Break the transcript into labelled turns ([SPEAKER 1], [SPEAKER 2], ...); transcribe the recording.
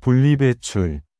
[SPEAKER 1] 분리배출